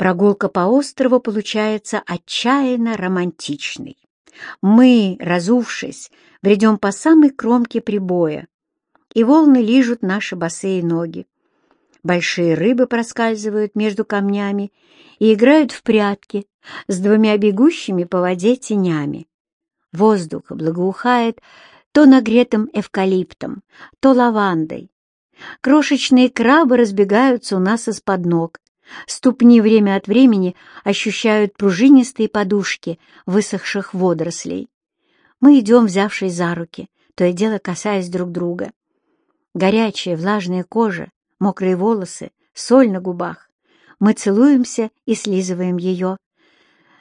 Прогулка по острову получается отчаянно романтичной. Мы, разувшись, бредем по самой кромке прибоя, и волны лижут наши босые ноги. Большие рыбы проскальзывают между камнями и играют в прятки с двумя бегущими по воде тенями. Воздух благоухает то нагретым эвкалиптом, то лавандой. Крошечные крабы разбегаются у нас из-под ног. Ступни время от времени ощущают пружинистые подушки высохших водорослей. Мы идем, взявшись за руки, то и дело касаясь друг друга. Горячая, влажная кожа, мокрые волосы, соль на губах. Мы целуемся и слизываем ее.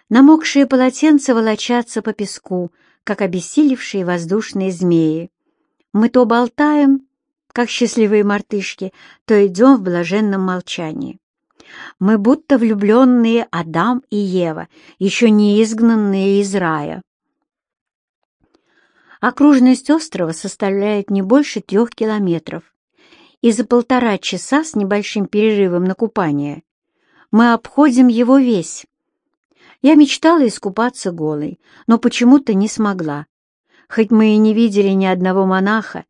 Намокшие полотенца волочатся по песку, как обессилевшие воздушные змеи. Мы то болтаем, как счастливые мартышки, то идем в блаженном молчании. Мы будто влюбленные Адам и Ева, еще не изгнанные из рая. Окружность острова составляет не больше трех километров, и за полтора часа с небольшим перерывом на купание мы обходим его весь. Я мечтала искупаться голой, но почему-то не смогла. Хоть мы и не видели ни одного монаха,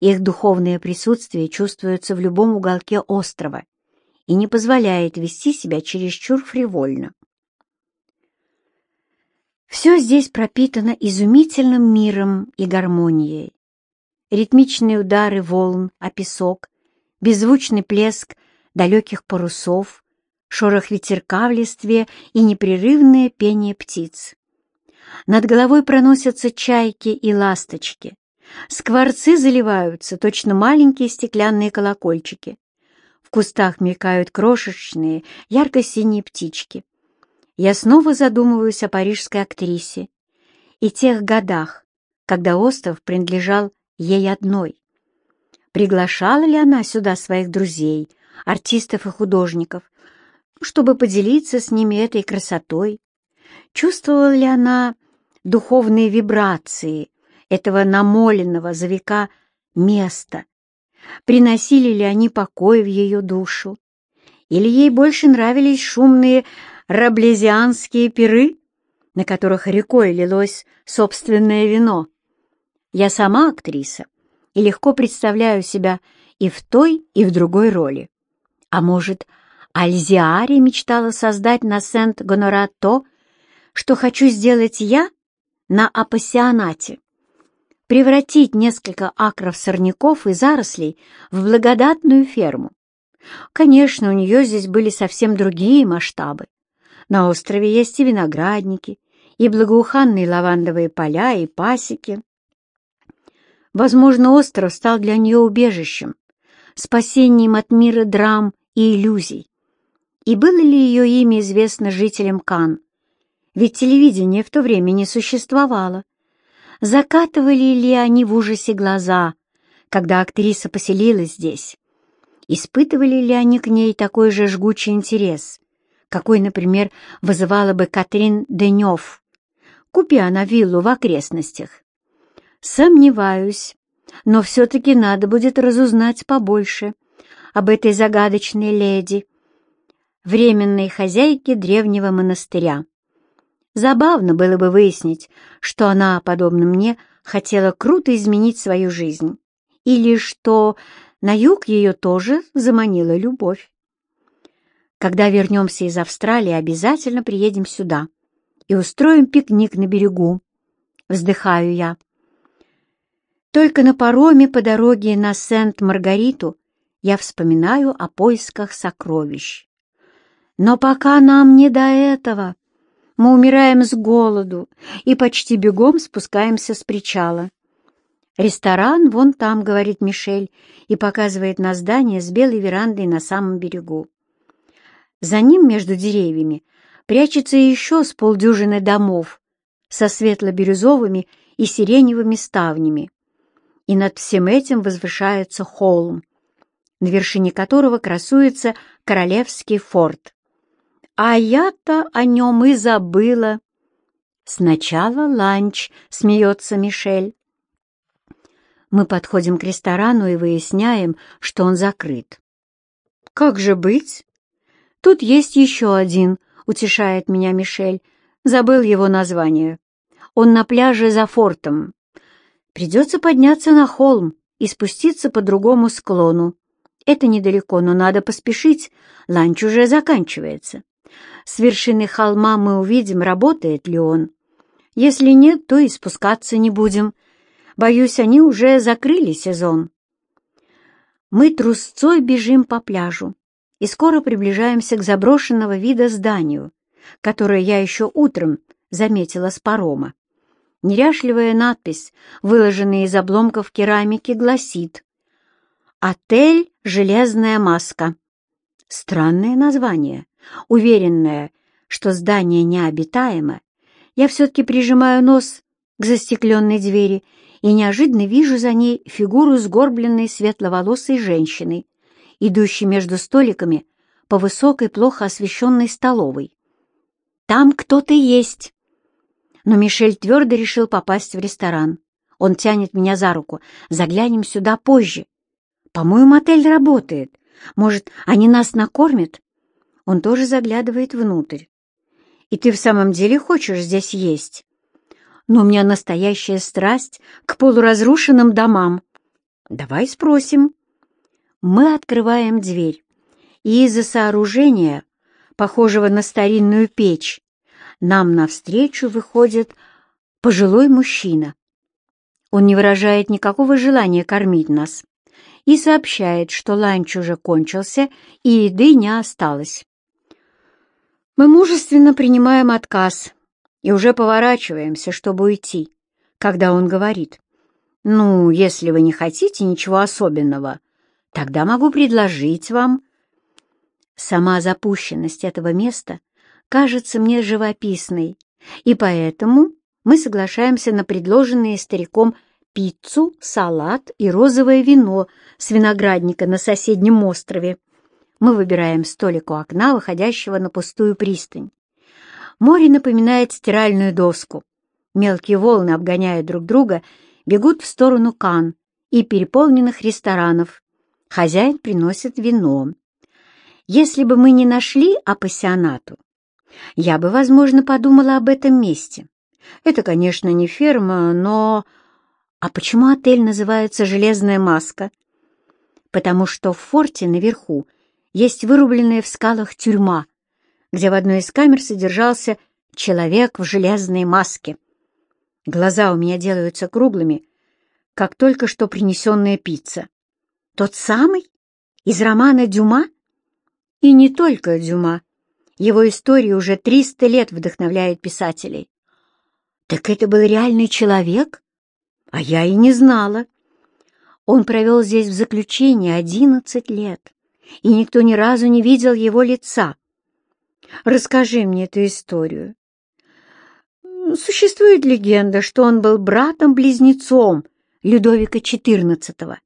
их духовное присутствие чувствуется в любом уголке острова и не позволяет вести себя чересчур фривольно. Все здесь пропитано изумительным миром и гармонией. Ритмичные удары волн о песок, беззвучный плеск далеких парусов, шорох ветерка в листве и непрерывное пение птиц. Над головой проносятся чайки и ласточки. Скворцы заливаются, точно маленькие стеклянные колокольчики. Кустах мелькают крошечные, ярко-синие птички. Я снова задумываюсь о парижской актрисе и тех годах, когда остров принадлежал ей одной. Приглашала ли она сюда своих друзей, артистов и художников, чтобы поделиться с ними этой красотой? Чувствовала ли она духовные вибрации этого намоленного за века места? Приносили ли они покой в ее душу? Или ей больше нравились шумные раблезианские пиры, на которых рекой лилось собственное вино. Я сама актриса и легко представляю себя и в той, и в другой роли. А может, Альзиари мечтала создать на Сент-Гонора то, что хочу сделать я на апассионате? Превратить несколько акров сорняков и зарослей в благодатную ферму. Конечно, у нее здесь были совсем другие масштабы. На острове есть и виноградники, и благоуханные лавандовые поля, и пасеки. Возможно, остров стал для нее убежищем, спасением от мира драм и иллюзий. И было ли ее имя известно жителям Кан? Ведь телевидение в то время не существовало. Закатывали ли они в ужасе глаза, когда актриса поселилась здесь? Испытывали ли они к ней такой же жгучий интерес, какой, например, вызывала бы Катрин Денев. Купи она виллу в окрестностях. Сомневаюсь, но все-таки надо будет разузнать побольше об этой загадочной леди, временной хозяйке древнего монастыря. Забавно было бы выяснить, что она, подобно мне, хотела круто изменить свою жизнь, или что на юг ее тоже заманила любовь. Когда вернемся из Австралии, обязательно приедем сюда и устроим пикник на берегу. Вздыхаю я. Только на пароме по дороге на Сент-Маргариту я вспоминаю о поисках сокровищ. Но пока нам не до этого. Мы умираем с голоду и почти бегом спускаемся с причала. «Ресторан вон там», — говорит Мишель, и показывает на здание с белой верандой на самом берегу. За ним, между деревьями, прячется еще с полдюжины домов со светло-бирюзовыми и сиреневыми ставнями. И над всем этим возвышается холм, на вершине которого красуется Королевский форт. А я-то о нем и забыла. Сначала ланч, смеется Мишель. Мы подходим к ресторану и выясняем, что он закрыт. Как же быть? «Тут есть еще один», — утешает меня Мишель. Забыл его название. Он на пляже за фортом. Придется подняться на холм и спуститься по другому склону. Это недалеко, но надо поспешить, ланч уже заканчивается. С вершины холма мы увидим, работает ли он. Если нет, то и спускаться не будем. Боюсь, они уже закрыли сезон. Мы трусцой бежим по пляжу и скоро приближаемся к заброшенного вида зданию, которое я еще утром заметила с парома. Неряшливая надпись, выложенная из обломков керамики, гласит «Отель «Железная маска». Странное название, уверенное, что здание необитаемо, я все-таки прижимаю нос к застекленной двери и неожиданно вижу за ней фигуру сгорбленной светловолосой женщины, идущей между столиками по высокой, плохо освещенной столовой. Там кто-то есть. Но Мишель твердо решил попасть в ресторан. Он тянет меня за руку. Заглянем сюда позже. По-моему, отель работает. Может, они нас накормят? Он тоже заглядывает внутрь. И ты в самом деле хочешь здесь есть? Но у меня настоящая страсть к полуразрушенным домам. Давай спросим. Мы открываем дверь, и из-за сооружения похожего на старинную печь, нам навстречу выходит пожилой мужчина. Он не выражает никакого желания кормить нас и сообщает, что ланч уже кончился и еды не осталось. Мы мужественно принимаем отказ и уже поворачиваемся, чтобы уйти, когда он говорит, «Ну, если вы не хотите ничего особенного, тогда могу предложить вам Сама запущенность этого места кажется мне живописной, и поэтому мы соглашаемся на предложенные стариком пиццу, салат и розовое вино с виноградника на соседнем острове. Мы выбираем столик у окна, выходящего на пустую пристань. Море напоминает стиральную доску. Мелкие волны, обгоняя друг друга, бегут в сторону Кан и переполненных ресторанов. Хозяин приносит вино. Если бы мы не нашли апассионату, я бы, возможно, подумала об этом месте. Это, конечно, не ферма, но... А почему отель называется «Железная маска»? Потому что в форте наверху есть вырубленная в скалах тюрьма, где в одной из камер содержался человек в железной маске. Глаза у меня делаются круглыми, как только что принесенная пицца. Тот самый? Из романа Дюма? И не только Дюма. Его история уже 300 лет вдохновляет писателей. Так это был реальный человек? А я и не знала. Он провел здесь в заключении 11 лет, и никто ни разу не видел его лица. Расскажи мне эту историю. Существует легенда, что он был братом-близнецом Людовика XIV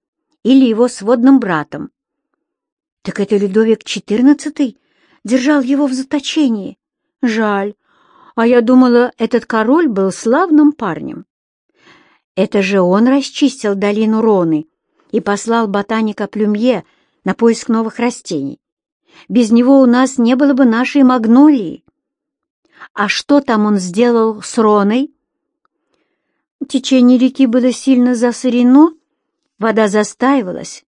или его сводным братом. Так это Людовик XIV держал его в заточении. Жаль. А я думала, этот король был славным парнем. Это же он расчистил долину Роны и послал ботаника Плюмье на поиск новых растений. Без него у нас не было бы нашей магнолии. А что там он сделал с Роной? Течение реки было сильно засорено, вода застаивалась,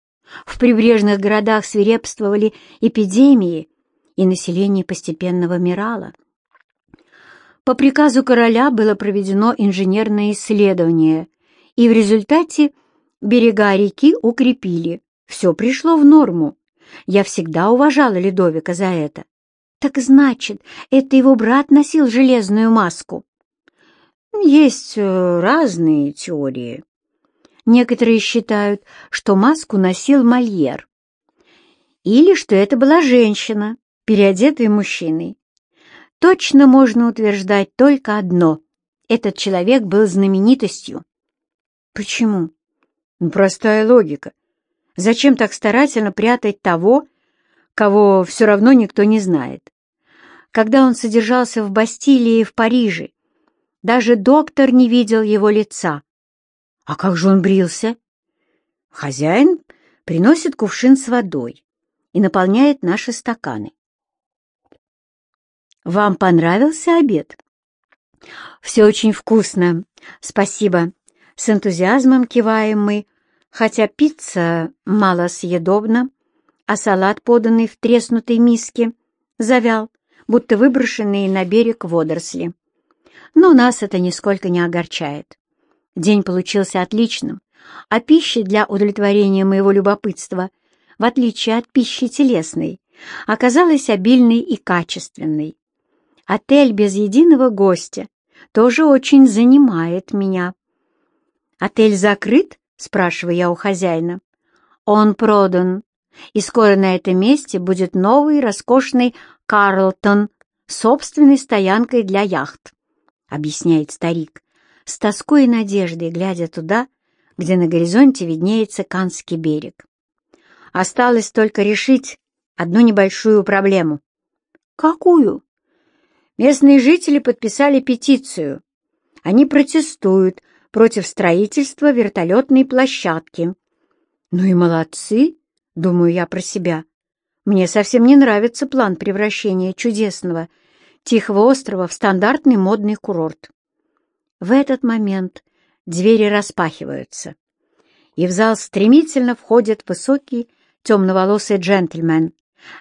в прибрежных городах свирепствовали эпидемии, и население постепенно вымирало. По приказу короля было проведено инженерное исследование, и в результате берега реки укрепили. Все пришло в норму. Я всегда уважала Ледовика за это. Так значит, это его брат носил железную маску? Есть э, разные теории. Некоторые считают, что маску носил Мольер. Или что это была женщина, переодетая мужчиной. Точно можно утверждать только одно. Этот человек был знаменитостью. Почему? Ну, простая логика. Зачем так старательно прятать того, кого все равно никто не знает? Когда он содержался в Бастилии в Париже, даже доктор не видел его лица. А как же он брился? Хозяин приносит кувшин с водой и наполняет наши стаканы. Вам понравился обед? Все очень вкусно. Спасибо. С энтузиазмом киваем мы, хотя пицца мало съедобна, а салат, поданный в треснутой миске, завял, будто выброшенные на берег водоросли. Но нас это нисколько не огорчает. День получился отличным, а пища для удовлетворения моего любопытства, в отличие от пищи телесной, оказалась обильной и качественной. Отель без единого гостя тоже очень занимает меня. «Отель закрыт?» — спрашиваю я у хозяина. «Он продан, и скоро на этом месте будет новый роскошный «Карлтон» с собственной стоянкой для яхт», — объясняет старик, с тоской и надеждой, глядя туда, где на горизонте виднеется Канский берег. Осталось только решить одну небольшую проблему. «Какую?» Местные жители подписали петицию. Они протестуют против строительства вертолетной площадки. Ну и молодцы, думаю я про себя. Мне совсем не нравится план превращения чудесного Тихого острова в стандартный модный курорт. В этот момент двери распахиваются, и в зал стремительно входит высокий темноволосый джентльмен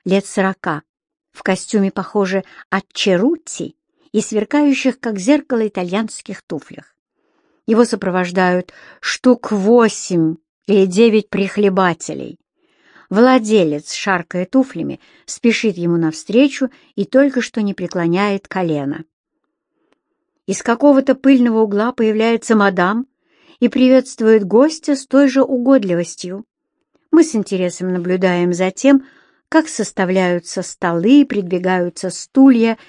лет сорока, в костюме, похоже, от черутти и сверкающих, как зеркало, итальянских туфлях. Его сопровождают штук восемь или девять прихлебателей. Владелец, шаркая туфлями, спешит ему навстречу и только что не преклоняет колено. Из какого-то пыльного угла появляется мадам и приветствует гостя с той же угодливостью. Мы с интересом наблюдаем за тем, как составляются столы, придвигаются стулья,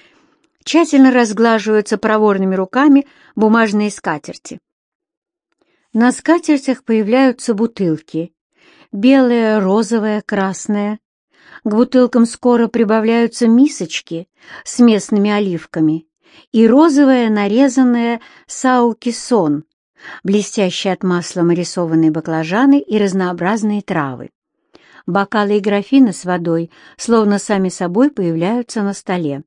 тщательно разглаживаются проворными руками бумажные скатерти. На скатертях появляются бутылки. Белая, розовая, красная. К бутылкам скоро прибавляются мисочки с местными оливками и розовая нарезанная саукисон, блестящие от масла нарисованные баклажаны и разнообразные травы. Бокалы и графины с водой словно сами собой появляются на столе.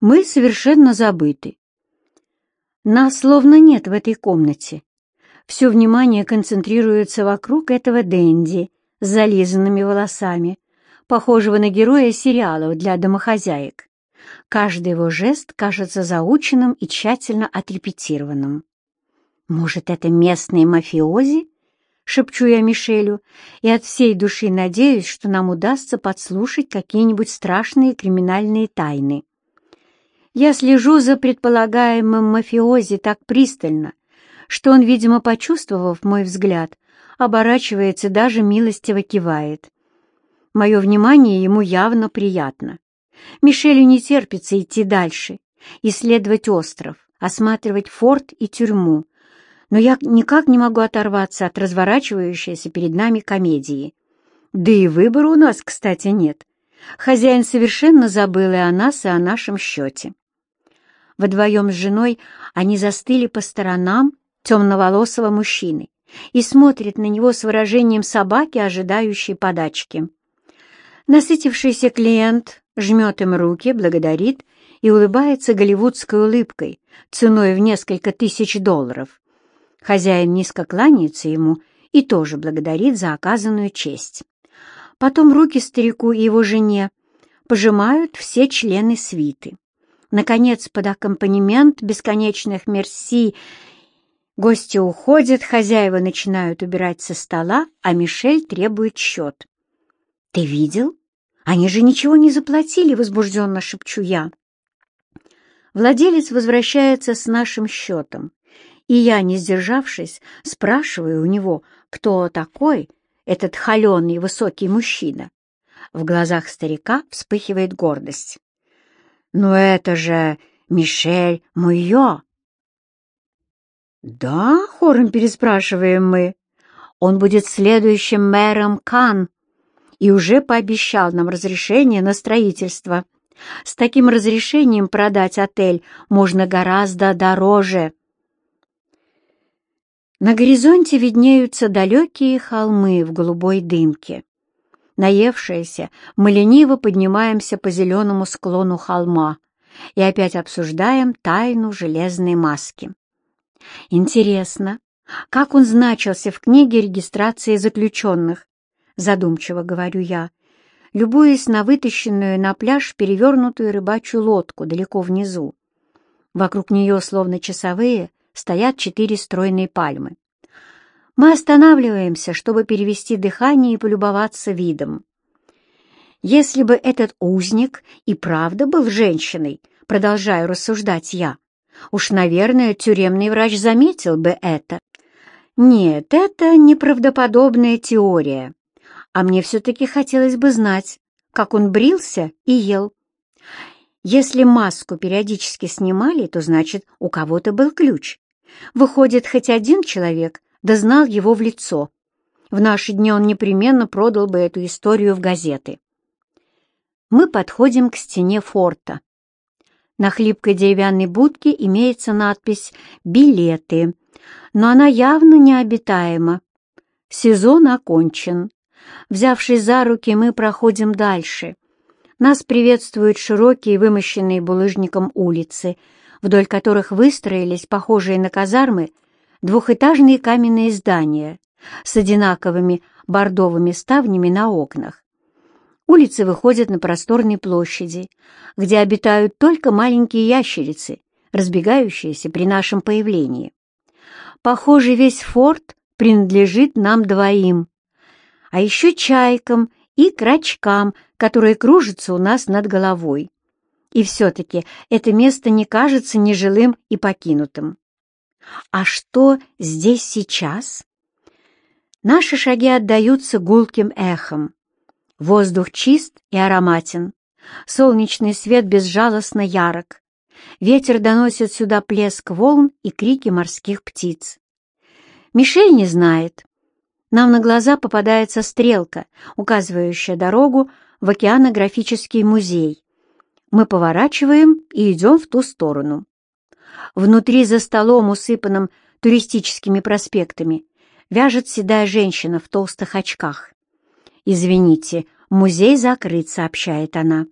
Мы совершенно забыты. Нас словно нет в этой комнате. Все внимание концентрируется вокруг этого Дэнди с зализанными волосами, похожего на героя сериалов для домохозяек. Каждый его жест кажется заученным и тщательно отрепетированным. Может, это местные мафиози? Шепчу я Мишелю, и от всей души надеюсь, что нам удастся подслушать какие-нибудь страшные криминальные тайны. Я слежу за предполагаемым мафиози так пристально, что он, видимо, почувствовав мой взгляд, оборачивается даже милостиво кивает. Мое внимание ему явно приятно. Мишелю не терпится идти дальше, исследовать остров, осматривать форт и тюрьму, но я никак не могу оторваться от разворачивающейся перед нами комедии. Да и выбора у нас, кстати, нет. Хозяин совершенно забыл и о нас, и о нашем счете. Вдвоем с женой они застыли по сторонам темноволосого мужчины и смотрят на него с выражением собаки, ожидающей подачки. Насытившийся клиент жмет им руки, благодарит и улыбается голливудской улыбкой, ценой в несколько тысяч долларов. Хозяин низко кланяется ему и тоже благодарит за оказанную честь. Потом руки старику и его жене пожимают все члены свиты. Наконец, под аккомпанемент бесконечных мерси гости уходят, хозяева начинают убирать со стола, а Мишель требует счет. «Ты видел? Они же ничего не заплатили», — возбужденно шепчу я. Владелец возвращается с нашим счетом, и я, не сдержавшись, спрашиваю у него, кто такой этот холеный высокий мужчина. В глазах старика вспыхивает гордость. «Ну это же Мишель Муйо!» «Да?» — хором переспрашиваем мы. «Он будет следующим мэром Кан и уже пообещал нам разрешение на строительство. С таким разрешением продать отель можно гораздо дороже». На горизонте виднеются далекие холмы в голубой дымке. Наевшиеся, мы лениво поднимаемся по зеленому склону холма, и опять обсуждаем тайну железной маски. Интересно, как он значился в книге регистрации заключенных? Задумчиво говорю я, любуясь на вытащенную на пляж перевернутую рыбачью лодку далеко внизу. Вокруг нее, словно часовые, стоят четыре стройные пальмы. Мы останавливаемся, чтобы перевести дыхание и полюбоваться видом. Если бы этот узник и правда был женщиной, продолжаю рассуждать я, уж, наверное, тюремный врач заметил бы это. Нет, это неправдоподобная теория, а мне все-таки хотелось бы знать, как он брился и ел. Если маску периодически снимали, то значит, у кого-то был ключ. Выходит, хоть один человек да знал его в лицо. В наши дни он непременно продал бы эту историю в газеты. Мы подходим к стене форта. На хлипкой деревянной будке имеется надпись «Билеты», но она явно необитаема. Сезон окончен. Взявшись за руки, мы проходим дальше. Нас приветствуют широкие, вымощенные булыжником улицы, вдоль которых выстроились, похожие на казармы, двухэтажные каменные здания с одинаковыми бордовыми ставнями на окнах. Улицы выходят на просторные площади, где обитают только маленькие ящерицы, разбегающиеся при нашем появлении. Похоже, весь форт принадлежит нам двоим, а еще чайкам и крачкам, которые кружатся у нас над головой. И все-таки это место не кажется нежилым и покинутым. А что здесь сейчас? Наши шаги отдаются гулким эхом. Воздух чист и ароматен. Солнечный свет безжалостно ярок. Ветер доносит сюда плеск волн и крики морских птиц. Мишель не знает. Нам на глаза попадается стрелка, указывающая дорогу в океанографический музей. Мы поворачиваем и идем в ту сторону. Внутри за столом, усыпанным туристическими проспектами, вяжет седая женщина в толстых очках. «Извините, музей закрыт», — сообщает она.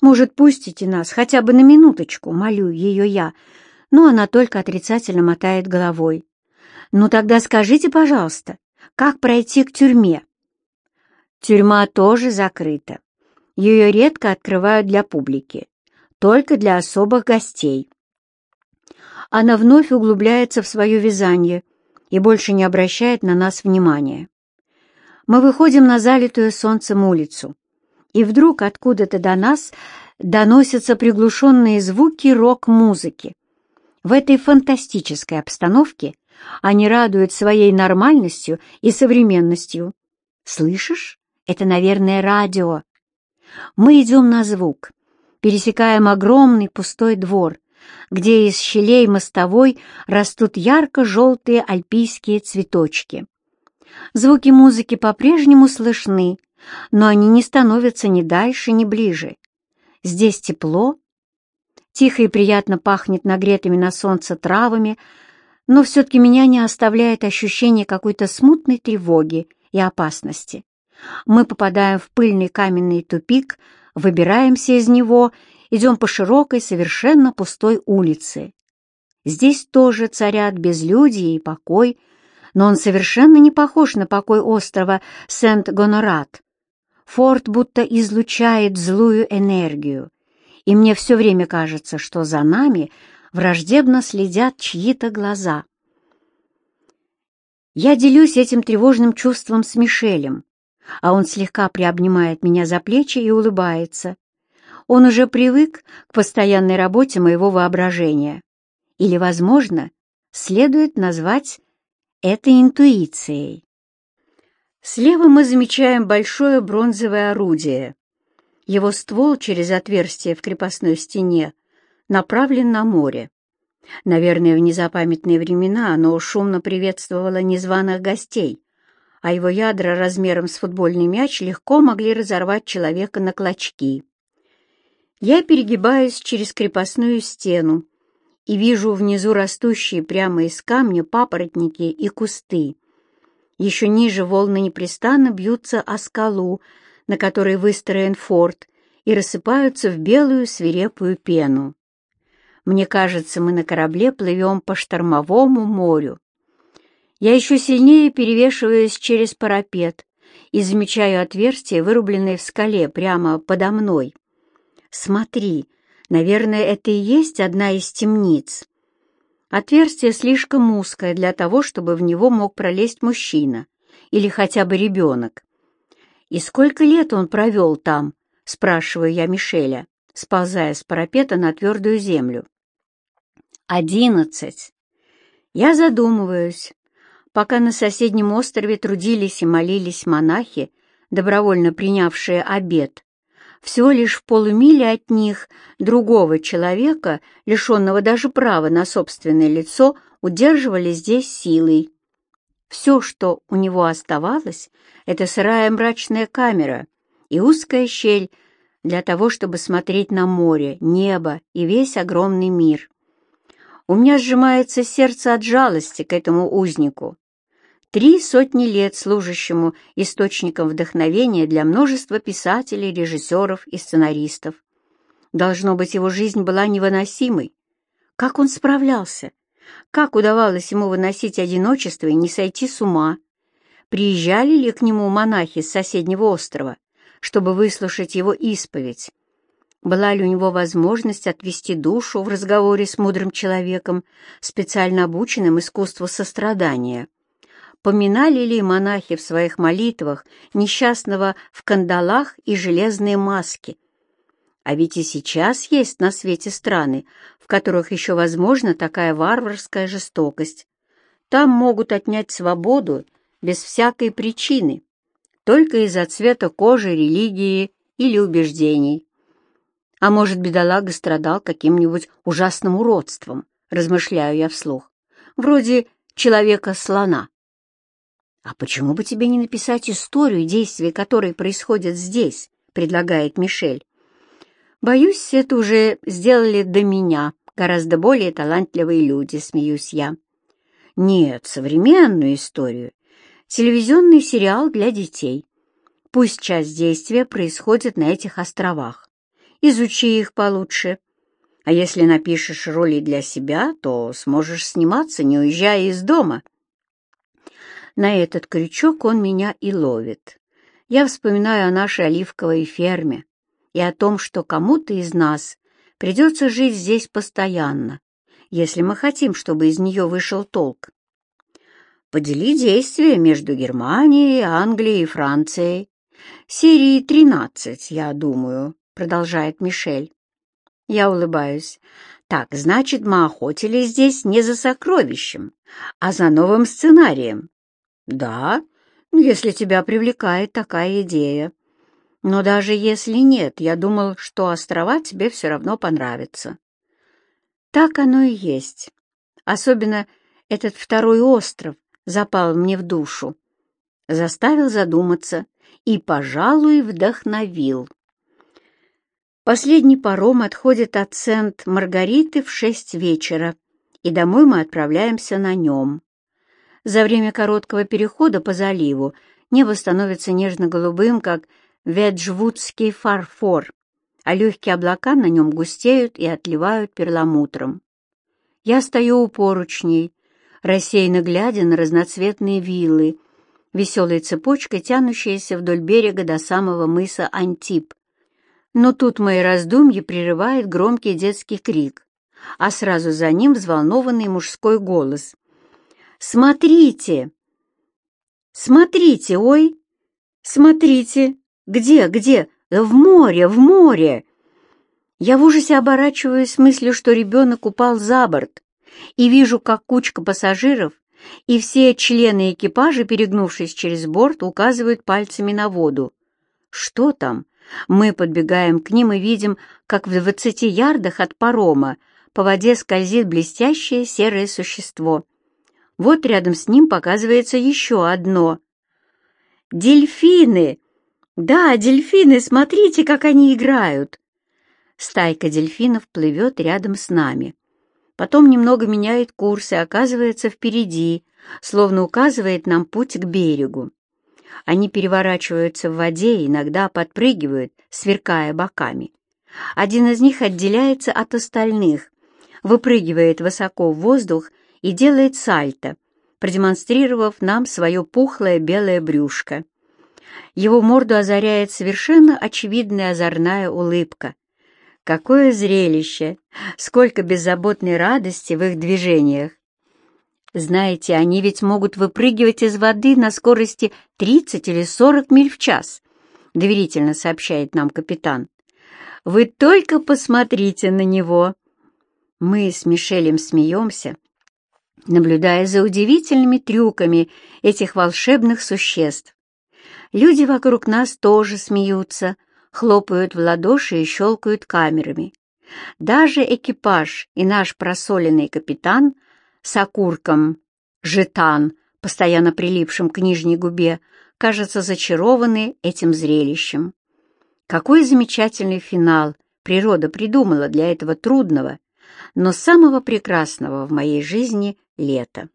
«Может, пустите нас хотя бы на минуточку?» — молю ее я, но она только отрицательно мотает головой. «Ну тогда скажите, пожалуйста, как пройти к тюрьме?» Тюрьма тоже закрыта. Ее редко открывают для публики, только для особых гостей она вновь углубляется в свое вязание и больше не обращает на нас внимания. Мы выходим на залитую солнцем улицу, и вдруг откуда-то до нас доносятся приглушенные звуки рок-музыки. В этой фантастической обстановке они радуют своей нормальностью и современностью. Слышишь? Это, наверное, радио. Мы идем на звук, пересекаем огромный пустой двор, где из щелей мостовой растут ярко-желтые альпийские цветочки. Звуки музыки по-прежнему слышны, но они не становятся ни дальше, ни ближе. Здесь тепло, тихо и приятно пахнет нагретыми на солнце травами, но все-таки меня не оставляет ощущение какой-то смутной тревоги и опасности. Мы попадаем в пыльный каменный тупик, выбираемся из него идем по широкой, совершенно пустой улице. Здесь тоже царят безлюдье и покой, но он совершенно не похож на покой острова Сент-Гонорат. Форт будто излучает злую энергию, и мне все время кажется, что за нами враждебно следят чьи-то глаза. Я делюсь этим тревожным чувством с Мишелем, а он слегка приобнимает меня за плечи и улыбается. Он уже привык к постоянной работе моего воображения. Или, возможно, следует назвать это интуицией. Слева мы замечаем большое бронзовое орудие. Его ствол через отверстие в крепостной стене направлен на море. Наверное, в незапамятные времена оно шумно приветствовало незваных гостей, а его ядра размером с футбольный мяч легко могли разорвать человека на клочки. Я перегибаюсь через крепостную стену и вижу внизу растущие прямо из камня папоротники и кусты. Еще ниже волны непрестанно бьются о скалу, на которой выстроен форт, и рассыпаются в белую свирепую пену. Мне кажется, мы на корабле плывем по штормовому морю. Я еще сильнее перевешиваюсь через парапет и замечаю отверстие, вырубленное в скале прямо подо мной. Смотри, наверное, это и есть одна из темниц. Отверстие слишком узкое для того, чтобы в него мог пролезть мужчина или хотя бы ребенок. «И сколько лет он провел там?» — спрашиваю я Мишеля, сползая с парапета на твердую землю. «Одиннадцать». Я задумываюсь, пока на соседнем острове трудились и молились монахи, добровольно принявшие обед. Всего лишь в полумиле от них другого человека, лишенного даже права на собственное лицо, удерживали здесь силой. Все, что у него оставалось, это сырая мрачная камера и узкая щель для того, чтобы смотреть на море, небо и весь огромный мир. У меня сжимается сердце от жалости к этому узнику. Три сотни лет служащему источником вдохновения для множества писателей, режиссеров и сценаристов. Должно быть, его жизнь была невыносимой. Как он справлялся? Как удавалось ему выносить одиночество и не сойти с ума? Приезжали ли к нему монахи с соседнего острова, чтобы выслушать его исповедь? Была ли у него возможность отвести душу в разговоре с мудрым человеком, специально обученным искусству сострадания? Поминали ли монахи в своих молитвах несчастного в кандалах и железные маски? А ведь и сейчас есть на свете страны, в которых еще возможна такая варварская жестокость. Там могут отнять свободу без всякой причины, только из-за цвета кожи, религии или убеждений. А может, бедолага страдал каким-нибудь ужасным уродством, размышляю я вслух, вроде человека-слона. «А почему бы тебе не написать историю, действия которой происходят здесь?» — предлагает Мишель. «Боюсь, это уже сделали до меня гораздо более талантливые люди», — смеюсь я. «Нет, современную историю. Телевизионный сериал для детей. Пусть часть действия происходит на этих островах. Изучи их получше. А если напишешь роли для себя, то сможешь сниматься, не уезжая из дома». На этот крючок он меня и ловит. Я вспоминаю о нашей оливковой ферме, и о том, что кому-то из нас придется жить здесь постоянно, если мы хотим, чтобы из нее вышел толк. Подели действия между Германией, Англией и Францией. Серии 13, я думаю, продолжает Мишель. Я улыбаюсь. Так, значит, мы охотились здесь не за сокровищем, а за новым сценарием. Да, если тебя привлекает такая идея. Но даже если нет, я думал, что острова тебе все равно понравятся. Так оно и есть. Особенно этот второй остров запал мне в душу. Заставил задуматься и, пожалуй, вдохновил. Последний паром отходит от Сент-Маргариты в шесть вечера, и домой мы отправляемся на нем. За время короткого перехода по заливу небо становится нежно-голубым, как веджвудский фарфор, а легкие облака на нем густеют и отливают перламутром. Я стою у поручней, рассеянно глядя на разноцветные виллы, веселой цепочкой, тянущиеся вдоль берега до самого мыса Антип. Но тут мои раздумья прерывает громкий детский крик, а сразу за ним взволнованный мужской голос. «Смотрите! Смотрите, ой! Смотрите! Где, где? В море, в море!» Я в ужасе оборачиваюсь с мыслью, что ребенок упал за борт, и вижу, как кучка пассажиров и все члены экипажа, перегнувшись через борт, указывают пальцами на воду. Что там? Мы подбегаем к ним и видим, как в двадцати ярдах от парома по воде скользит блестящее серое существо. Вот рядом с ним показывается еще одно. «Дельфины!» «Да, дельфины, смотрите, как они играют!» Стайка дельфинов плывет рядом с нами. Потом немного меняет курс и оказывается впереди, словно указывает нам путь к берегу. Они переворачиваются в воде и иногда подпрыгивают, сверкая боками. Один из них отделяется от остальных, выпрыгивает высоко в воздух и делает сальто, продемонстрировав нам свое пухлое белое брюшко. Его морду озаряет совершенно очевидная озорная улыбка. Какое зрелище! Сколько беззаботной радости в их движениях! Знаете, они ведь могут выпрыгивать из воды на скорости 30 или 40 миль в час, доверительно сообщает нам капитан. Вы только посмотрите на него. Мы с Мишелем смеемся, наблюдая за удивительными трюками этих волшебных существ. Люди вокруг нас тоже смеются, хлопают в ладоши и щелкают камерами. Даже экипаж и наш просоленный капитан с окурком «Жетан», постоянно прилипшим к нижней губе, кажется зачарованы этим зрелищем. Какой замечательный финал природа придумала для этого трудного, но самого прекрасного в моей жизни лета.